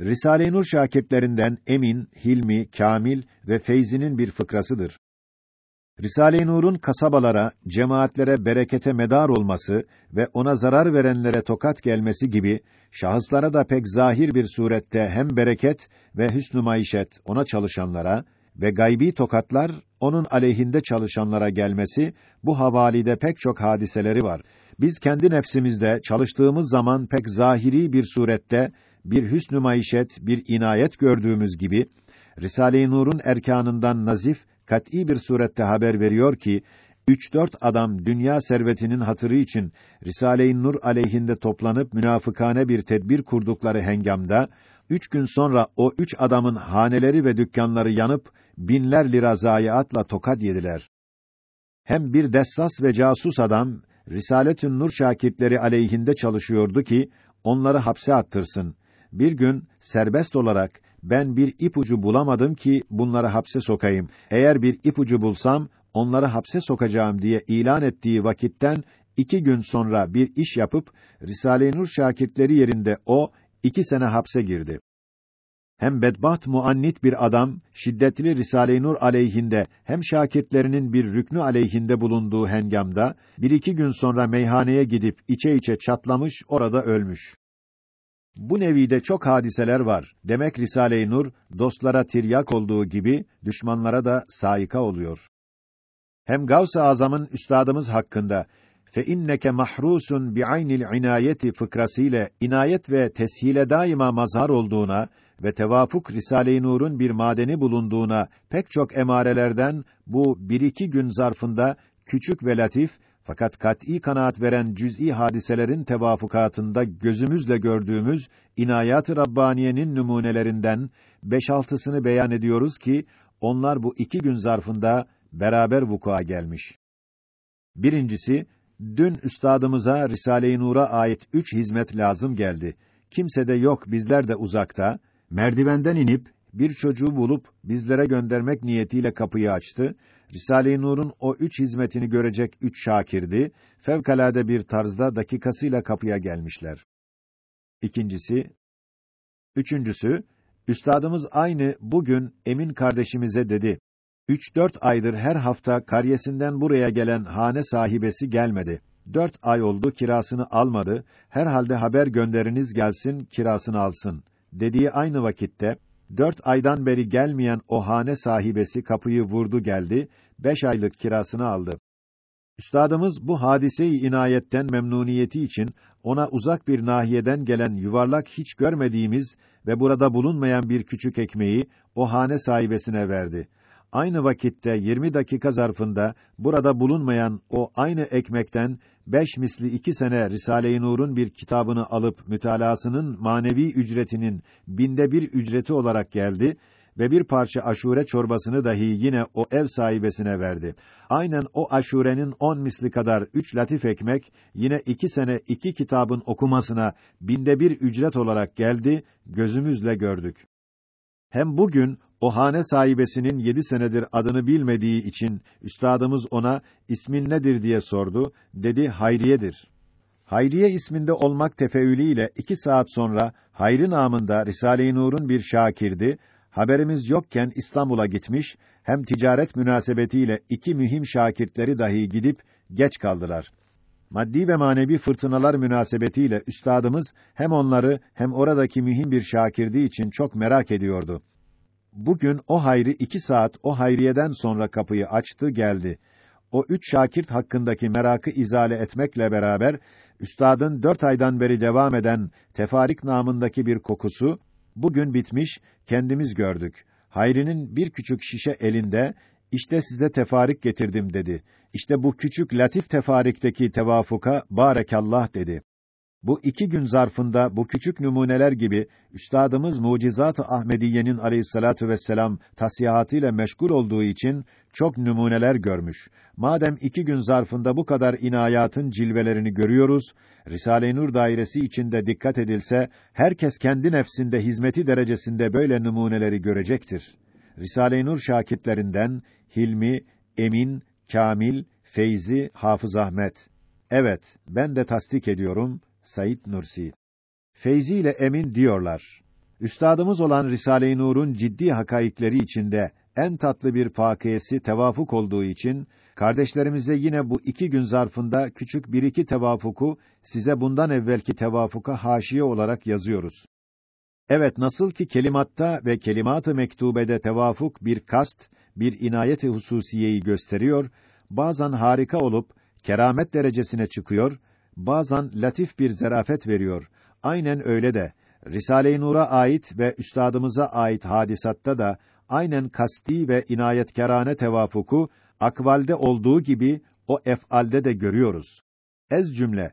Risale-i Nur şakitlerinden Emin, Hilmi, Kamil ve Feyzi'nin bir fıkrasıdır. Risale-i Nur'un kasabalara, cemaatlere berekete medar olması ve ona zarar verenlere tokat gelmesi gibi şahıslara da pek zahir bir surette hem bereket ve hüsnü maişet ona çalışanlara ve gaybi tokatlar onun aleyhinde çalışanlara gelmesi bu havalide pek çok hadiseleri var. Biz kendi nefsimizde çalıştığımız zaman pek zahiri bir surette bir hüsnü maişet, bir inayet gördüğümüz gibi Risale-i Nur'un erkanından nazif kat'î bir surette haber veriyor ki üç dört adam dünya servetinin hatırı için Risale-i Nur aleyhinde toplanıp münafıkane bir tedbir kurdukları hengamda üç gün sonra o üç adamın haneleri ve dükkanları yanıp binler lira zayiatla tokat yediler. Hem bir dessas ve casus adam Risaletün Nur şakirtleri aleyhinde çalışıyordu ki onları hapse attırsın. Bir gün serbest olarak ben bir ipucu bulamadım ki bunları hapse sokayım. Eğer bir ipucu bulsam onları hapse sokacağım diye ilan ettiği vakitten iki gün sonra bir iş yapıp Risale-i Nur şakirtleri yerinde o iki sene hapse girdi. Hem bedbaht muannit bir adam şiddetli Risale-i Nur aleyhinde hem şakirtlerinin bir rüknü aleyhinde bulunduğu hengamda bir iki gün sonra meyhaneye gidip içe içe çatlamış orada ölmüş. Bu nevide çok hadiseler var. Demek Risale-i Nur dostlara tiryak olduğu gibi düşmanlara da saika oluyor. Hem Gavs-ı Azam'ın üstadımız hakkında fe inneke mahrusun bi aynil inayeti fıkrasıyla inayet ve teshile daima mazhar olduğuna ve tevafuk Risale-i Nur'un bir madeni bulunduğuna pek çok emarelerden bu bir iki gün zarfında küçük ve latif fakat kat'î kanaat veren cüz'i hadiselerin tevafukatında gözümüzle gördüğümüz inayat-ı Rabbaniye'nin numunelerinden beş altısını beyan ediyoruz ki onlar bu iki gün zarfında beraber vuku'a gelmiş. Birincisi, dün üstadımıza Risale-i Nur'a ait üç hizmet lazım geldi. Kimse de yok, bizler de uzakta. Merdivenden inip bir çocuğu bulup bizlere göndermek niyetiyle kapıyı açtı. Risale-i Nur'un o üç hizmetini görecek üç şakirdi, fevkalade bir tarzda dakikasıyla kapıya gelmişler. İkincisi, üçüncüsü, üstadımız aynı bugün Emin kardeşimize dedi. Üç dört aydır her hafta karyesinden buraya gelen hane sahibesi gelmedi. Dört ay oldu kirasını almadı, herhalde haber gönderiniz gelsin kirasını alsın. Dediği aynı vakitte, Dört aydan beri gelmeyen o hane sahibesi kapıyı vurdu geldi, beş aylık kirasını aldı. Üstadımız bu hadise-i inayetten memnuniyeti için ona uzak bir nahiyeden gelen yuvarlak hiç görmediğimiz ve burada bulunmayan bir küçük ekmeği o hane sahibesine verdi. Aynı vakitte 20 dakika zarfında burada bulunmayan o aynı ekmekten beş misli iki sene Risale-i Nur'un bir kitabını alıp mütalasının manevi ücretinin binde bir ücreti olarak geldi ve bir parça aşure çorbasını dahi yine o ev sahibesine verdi. Aynen o aşurenin on misli kadar üç latif ekmek, yine iki sene iki kitabın okumasına binde bir ücret olarak geldi, gözümüzle gördük. Hem bugün o hane sahibesinin yedi senedir adını bilmediği için üstadımız ona ismin nedir diye sordu. Dedi Hayriye'dir. Hayriye isminde olmak tefeülüyle iki saat sonra Hayri namında Risale-i Nur'un bir şakirdi. Haberimiz yokken İstanbul'a gitmiş, hem ticaret münasebetiyle iki mühim şakirtleri dahi gidip geç kaldılar. Maddi ve manevi fırtınalar münasebetiyle üstadımız hem onları hem oradaki mühim bir şakirdi için çok merak ediyordu. Bugün o hayri iki saat o hayriyeden sonra kapıyı açtı geldi. O üç şakirt hakkındaki merakı izale etmekle beraber, üstadın dört aydan beri devam eden tefarik namındaki bir kokusu, bugün bitmiş, kendimiz gördük. Hayri'nin bir küçük şişe elinde, işte size tefarik getirdim dedi. İşte bu küçük latif tefarikteki tevafuka, barekallah dedi. Bu iki gün zarfında bu küçük numuneler gibi üstadımız Mucizat-ı Ahmediye'nin aleyhissalatu vesselam tasihatıyla meşgul olduğu için çok numuneler görmüş. Madem iki gün zarfında bu kadar inayatın cilvelerini görüyoruz, Risale-i Nur dairesi içinde dikkat edilse, herkes kendi nefsinde hizmeti derecesinde böyle numuneleri görecektir. Risale-i Nur şakitlerinden Hilmi, Emin, Kamil, Feyzi, Hafız Ahmet. Evet, ben de tasdik ediyorum. Said Nursi. Feyzi ile Emin diyorlar. Üstadımız olan Risale-i Nur'un ciddi hakaikleri içinde en tatlı bir fakiyesi tevafuk olduğu için kardeşlerimize yine bu iki gün zarfında küçük bir iki tevafuku size bundan evvelki tevafuka haşiye olarak yazıyoruz. Evet nasıl ki kelimatta ve kelimat-ı mektubede tevafuk bir kast, bir inayet-i hususiyeyi gösteriyor, bazen harika olup keramet derecesine çıkıyor, bazen latif bir zerafet veriyor. Aynen öyle de Risale-i Nur'a ait ve üstadımıza ait hadisatta da aynen kasti ve inayetkerane tevafuku akvalde olduğu gibi o ef'alde de görüyoruz. Ez cümle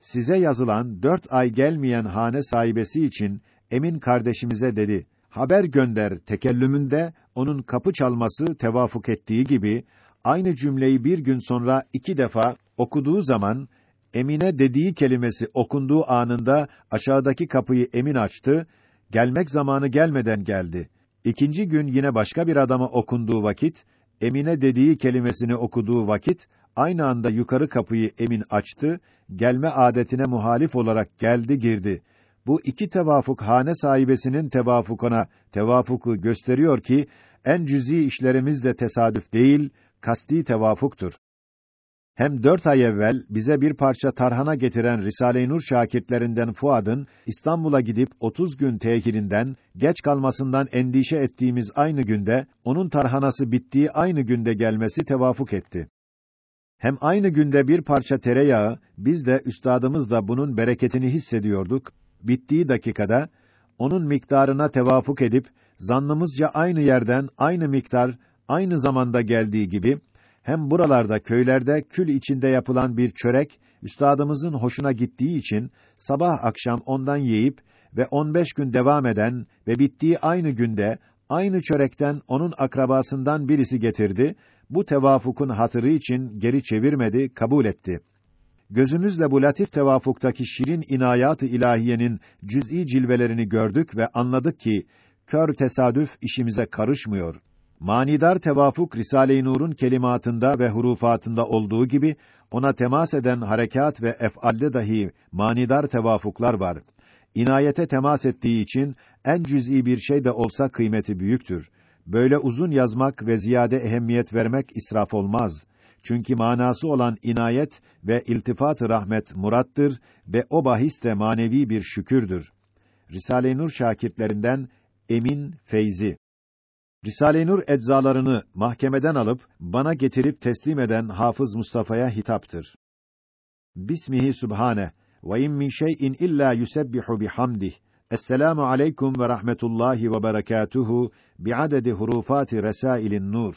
size yazılan dört ay gelmeyen hane sahibesi için Emin kardeşimize dedi, haber gönder tekellümünde onun kapı çalması tevafuk ettiği gibi, aynı cümleyi bir gün sonra iki defa okuduğu zaman, Emine dediği kelimesi okunduğu anında aşağıdaki kapıyı Emin açtı, gelmek zamanı gelmeden geldi. İkinci gün yine başka bir adama okunduğu vakit, Emine dediği kelimesini okuduğu vakit, aynı anda yukarı kapıyı Emin açtı, gelme adetine muhalif olarak geldi girdi. Bu iki tevafuk hane sahibesinin tevafukuna tevafuku gösteriyor ki en cüzi işlerimiz de tesadüf değil, kasti tevafuktur. Hem dört ay evvel bize bir parça tarhana getiren Risale-i Nur şakirtlerinden Fuad'ın İstanbul'a gidip 30 gün tehirinden, geç kalmasından endişe ettiğimiz aynı günde, onun tarhanası bittiği aynı günde gelmesi tevafuk etti. Hem aynı günde bir parça tereyağı, biz de üstadımız da bunun bereketini hissediyorduk bittiği dakikada onun miktarına tevafuk edip zannımızca aynı yerden aynı miktar aynı zamanda geldiği gibi hem buralarda köylerde kül içinde yapılan bir çörek üstadımızın hoşuna gittiği için sabah akşam ondan yiyip ve 15 gün devam eden ve bittiği aynı günde aynı çörekten onun akrabasından birisi getirdi. Bu tevafukun hatırı için geri çevirmedi, kabul etti gözümüzle bu latif tevafuktaki şirin inayat-ı ilahiyenin cüz'i cilvelerini gördük ve anladık ki kör tesadüf işimize karışmıyor. Manidar tevafuk Risale-i Nur'un kelimatında ve hurufatında olduğu gibi ona temas eden harekat ve ef'alde dahi manidar tevafuklar var. İnayete temas ettiği için en cüz'i bir şey de olsa kıymeti büyüktür. Böyle uzun yazmak ve ziyade ehemmiyet vermek israf olmaz. Çünkü manası olan inayet ve iltifat-ı rahmet murattır ve o bahis de manevi bir şükürdür. Risale-i Nur şakirtlerinden Emin Feyzi Risale-i Nur eczalarını mahkemeden alıp bana getirip teslim eden Hafız Mustafa'ya hitaptır. Bismihi Subhane ve in min şey'in illa yusebbihu bihamdih. Esselamu aleyküm ve rahmetullahi ve berekatuhu bi'adedi hurufati resailin nur.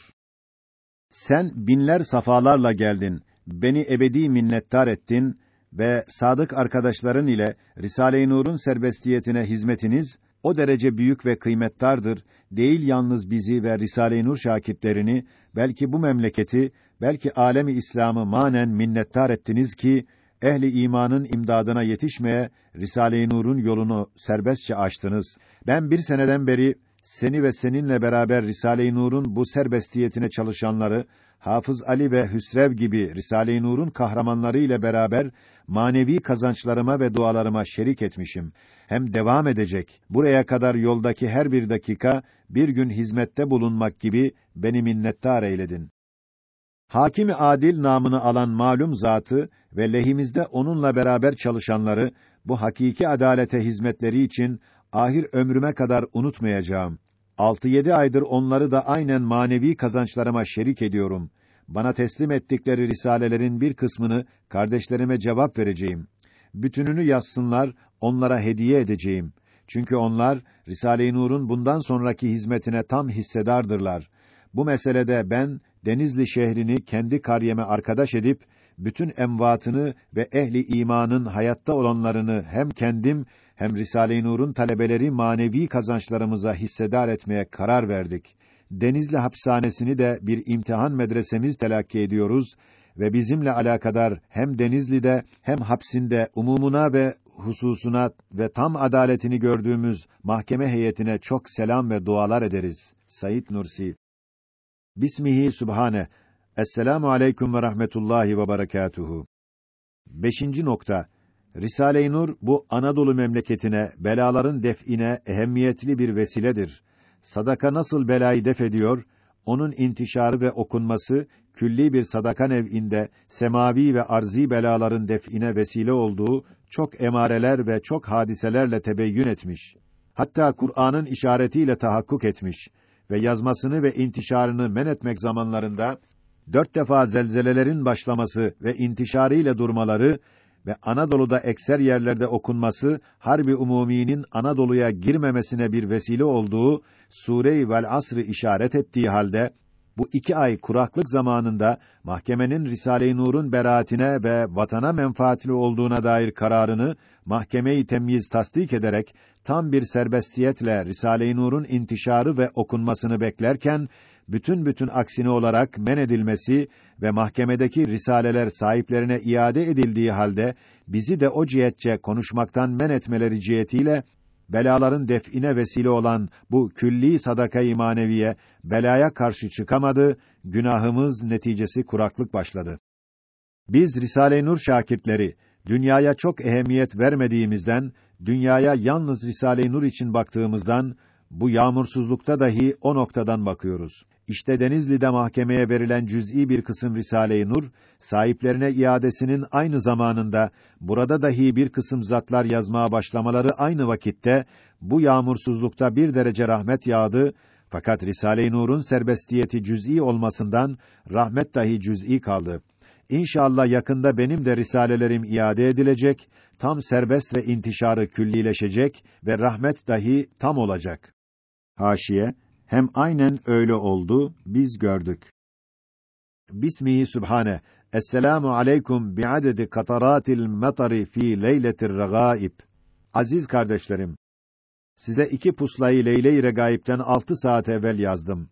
Sen binler safalarla geldin, beni ebedi minnettar ettin ve sadık arkadaşların ile Risale-i Nur'un serbestiyetine hizmetiniz o derece büyük ve kıymettardır. Değil yalnız bizi ve Risale-i Nur şakitlerini, belki bu memleketi, belki alemi İslam'ı manen minnettar ettiniz ki ehli imanın imdadına yetişmeye Risale-i Nur'un yolunu serbestçe açtınız. Ben bir seneden beri seni ve seninle beraber Risale-i Nur'un bu serbestiyetine çalışanları Hafız Ali ve Hüsrev gibi Risale-i Nur'un kahramanları ile beraber manevi kazançlarıma ve dualarıma şerik etmişim. Hem devam edecek. Buraya kadar yoldaki her bir dakika bir gün hizmette bulunmak gibi beni minnettar eyledin. Hakimi adil namını alan malum zatı ve lehimizde onunla beraber çalışanları bu hakiki adalete hizmetleri için ahir ömrüme kadar unutmayacağım. Altı yedi aydır onları da aynen manevi kazançlarıma şerik ediyorum. Bana teslim ettikleri risalelerin bir kısmını kardeşlerime cevap vereceğim. Bütününü yazsınlar, onlara hediye edeceğim. Çünkü onlar Risale-i Nur'un bundan sonraki hizmetine tam hissedardırlar. Bu meselede ben Denizli şehrini kendi kariyeme arkadaş edip bütün emvatını ve ehli imanın hayatta olanlarını hem kendim hem Risale-i Nur'un talebeleri manevi kazançlarımıza hissedar etmeye karar verdik. Denizli hapishanesini de bir imtihan medresemiz telakki ediyoruz ve bizimle alakadar hem Denizli'de hem hapsinde umumuna ve hususuna ve tam adaletini gördüğümüz mahkeme heyetine çok selam ve dualar ederiz. Sayit Nursi Bismihi Subhane Esselamu aleyküm ve rahmetullahi ve berekatuhu. Beşinci nokta Risale-i Nur bu Anadolu memleketine belaların define ehemmiyetli bir vesiledir. Sadaka nasıl belayı def ediyor, onun intişarı ve okunması külli bir sadaka nev'inde semavi ve arzi belaların define vesile olduğu çok emareler ve çok hadiselerle tebeyyün etmiş. Hatta Kur'an'ın işaretiyle tahakkuk etmiş ve yazmasını ve intişarını men etmek zamanlarında dört defa zelzelelerin başlaması ve intişarıyla durmaları ve Anadolu'da ekser yerlerde okunması harbi umuminin Anadolu'ya girmemesine bir vesile olduğu Sure-i Vel Asr'ı işaret ettiği halde bu iki ay kuraklık zamanında mahkemenin Risale-i Nur'un beraatine ve vatana menfaatli olduğuna dair kararını mahkemeyi temyiz tasdik ederek tam bir serbestiyetle Risale-i Nur'un intişarı ve okunmasını beklerken bütün bütün aksine olarak men edilmesi ve mahkemedeki risaleler sahiplerine iade edildiği halde bizi de o cihetçe konuşmaktan men etmeleri cihetiyle belaların define vesile olan bu külli sadaka-i maneviye belaya karşı çıkamadı, günahımız neticesi kuraklık başladı. Biz Risale-i Nur şakirtleri dünyaya çok ehemmiyet vermediğimizden, dünyaya yalnız Risale-i Nur için baktığımızdan bu yağmursuzlukta dahi o noktadan bakıyoruz. İşte Denizli'de mahkemeye verilen cüz'i bir kısım Risale-i Nur, sahiplerine iadesinin aynı zamanında, burada dahi bir kısım zatlar yazmaya başlamaları aynı vakitte, bu yağmursuzlukta bir derece rahmet yağdı, fakat Risale-i Nur'un serbestiyeti cüz'i olmasından, rahmet dahi cüz'i kaldı. İnşallah yakında benim de risalelerim iade edilecek, tam serbest ve intişarı küllileşecek ve rahmet dahi tam olacak. Haşiye hem aynen öyle oldu, biz gördük. Bismihi Sübhane. Esselamu aleykum bi'adedi kataratil metari fi leyletir regaib. Aziz kardeşlerim, size iki puslayı Leyle-i Regaib'den altı saat evvel yazdım.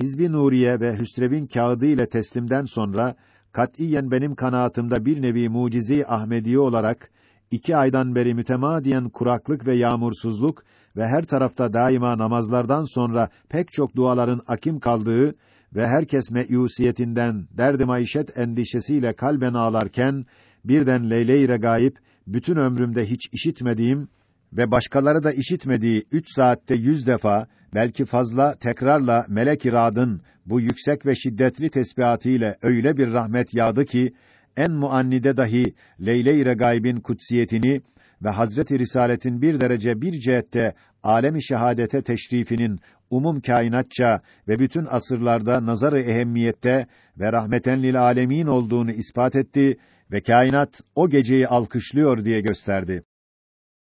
Hizbi Nuriye ve Hüsrev'in kağıdı ile teslimden sonra, katiyen benim kanaatimde bir nevi mucizi Ahmediye olarak, iki aydan beri mütemadiyen kuraklık ve yağmursuzluk ve her tarafta daima namazlardan sonra pek çok duaların akim kaldığı ve herkes meyusiyetinden derdi maişet endişesiyle kalben ağlarken birden Leyle-i Regaib bütün ömrümde hiç işitmediğim ve başkaları da işitmediği üç saatte yüz defa belki fazla tekrarla melek iradın bu yüksek ve şiddetli tesbihatıyla öyle bir rahmet yağdı ki en muannide dahi Leyle-i Regaib'in kutsiyetini ve Hazreti Risaletin bir derece bir cihette alemi şehadete teşrifinin umum kainatça ve bütün asırlarda nazarı ehemmiyette ve rahmeten lil alemin olduğunu ispat etti ve kainat o geceyi alkışlıyor diye gösterdi.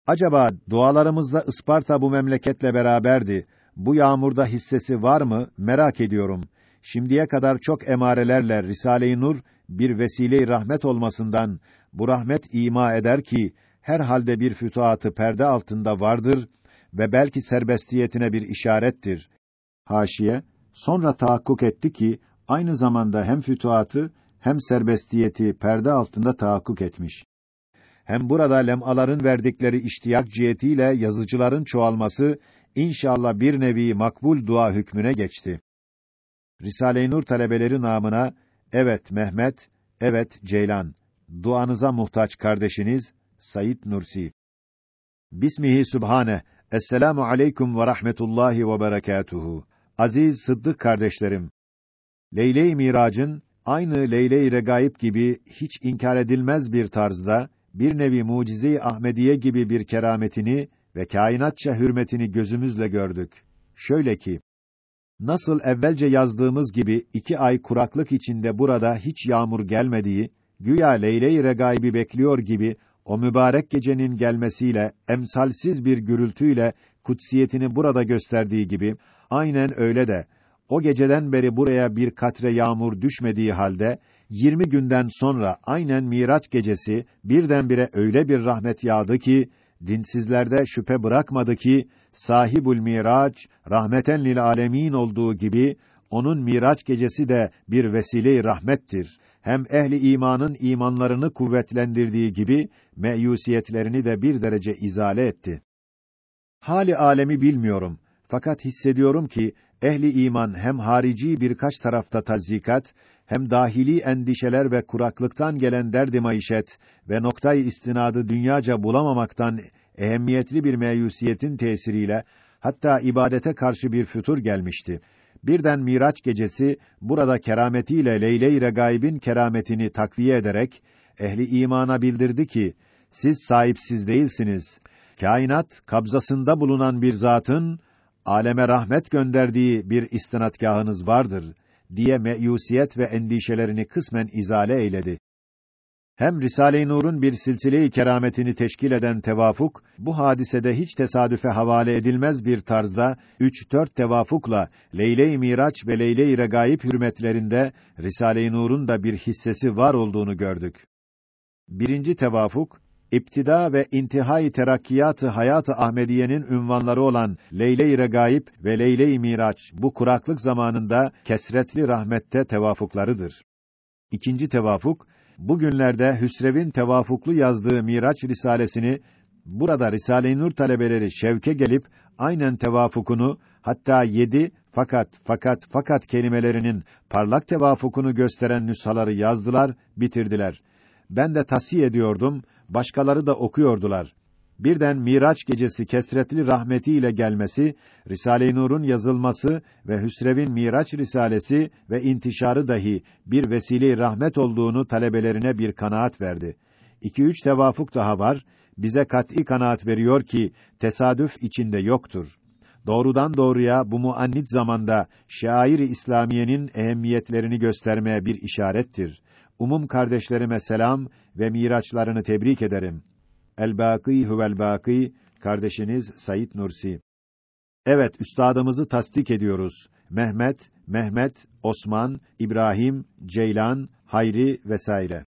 Acaba dualarımızda Isparta bu memleketle beraberdi. Bu yağmurda hissesi var mı merak ediyorum. Şimdiye kadar çok emarelerle Risale-i Nur bir vesile-i rahmet olmasından bu rahmet ima eder ki her halde bir fütuhatı perde altında vardır ve belki serbestiyetine bir işarettir. Haşiye sonra tahakkuk etti ki aynı zamanda hem fütuhatı hem serbestiyeti perde altında tahakkuk etmiş. Hem burada lemaların verdikleri iştiyak cihetiyle yazıcıların çoğalması inşallah bir nevi makbul dua hükmüne geçti. Risale-i Nur talebeleri namına evet Mehmet, evet Ceylan, duanıza muhtaç kardeşiniz Sayit Nursi. Bismihi Sübhane. Esselamu aleyküm ve rahmetullahi ve berekatuhu. Aziz Sıddık kardeşlerim. Leyle-i Mirac'ın aynı Leyle-i Regaib gibi hiç inkar edilmez bir tarzda bir nevi mucize-i Ahmediye gibi bir kerametini ve kainatça hürmetini gözümüzle gördük. Şöyle ki nasıl evvelce yazdığımız gibi iki ay kuraklık içinde burada hiç yağmur gelmediği, güya Leyle-i Regaib'i bekliyor gibi o mübarek gecenin gelmesiyle emsalsiz bir gürültüyle kutsiyetini burada gösterdiği gibi aynen öyle de o geceden beri buraya bir katre yağmur düşmediği halde 20 günden sonra aynen Miraç gecesi birdenbire öyle bir rahmet yağdı ki dinsizlerde şüphe bırakmadı ki sahibul Miraç rahmeten lil alemin olduğu gibi onun Miraç gecesi de bir vesile-i rahmettir. Hem ehli imanın imanlarını kuvvetlendirdiği gibi meyusiyetlerini de bir derece izale etti. Hali alemi bilmiyorum fakat hissediyorum ki ehli iman hem harici birkaç tarafta tazikat hem dahili endişeler ve kuraklıktan gelen derdi maişet ve noktayı istinadı dünyaca bulamamaktan ehemmiyetli bir meyusiyetin tesiriyle hatta ibadete karşı bir fütur gelmişti. Birden Miraç gecesi burada kerametiyle Leyle-i Regaib'in kerametini takviye ederek ehli imana bildirdi ki siz sahipsiz değilsiniz. Kainat kabzasında bulunan bir zatın aleme rahmet gönderdiği bir istinadgahınız vardır diye meyusiyet ve endişelerini kısmen izale eyledi. Hem Risale-i Nur'un bir silsile-i kerametini teşkil eden tevafuk, bu hadisede hiç tesadüfe havale edilmez bir tarzda üç dört tevafukla Leyle-i Miraç ve Leyle-i Regaib hürmetlerinde Risale-i Nur'un da bir hissesi var olduğunu gördük. Birinci tevafuk, İptida ve intihai terakkiyatı hayatı Ahmediye'nin ünvanları olan Leyle-i Regaib ve Leyle-i Miraç bu kuraklık zamanında kesretli rahmette tevafuklarıdır. İkinci tevafuk bugünlerde Hüsrev'in tevafuklu yazdığı Miraç risalesini burada Risale-i Nur talebeleri şevke gelip aynen tevafukunu hatta yedi fakat fakat fakat kelimelerinin parlak tevafukunu gösteren nüshaları yazdılar, bitirdiler. Ben de tavsiye ediyordum, başkaları da okuyordular. Birden Miraç gecesi kesretli rahmetiyle gelmesi, Risale-i Nur'un yazılması ve Hüsrev'in Miraç risalesi ve intişarı dahi bir vesile-i rahmet olduğunu talebelerine bir kanaat verdi. İki üç tevafuk daha var, bize kat'î kanaat veriyor ki tesadüf içinde yoktur. Doğrudan doğruya bu muannit zamanda şair-i İslamiyenin ehemmiyetlerini göstermeye bir işarettir. Umum kardeşlerime selam ve miraçlarını tebrik ederim. El-Bâkî huvel-Bâkî kardeşiniz Sayit Nursi. Evet, üstadımızı tasdik ediyoruz. Mehmet, Mehmet, Osman, İbrahim, Ceylan, Hayri vesaire.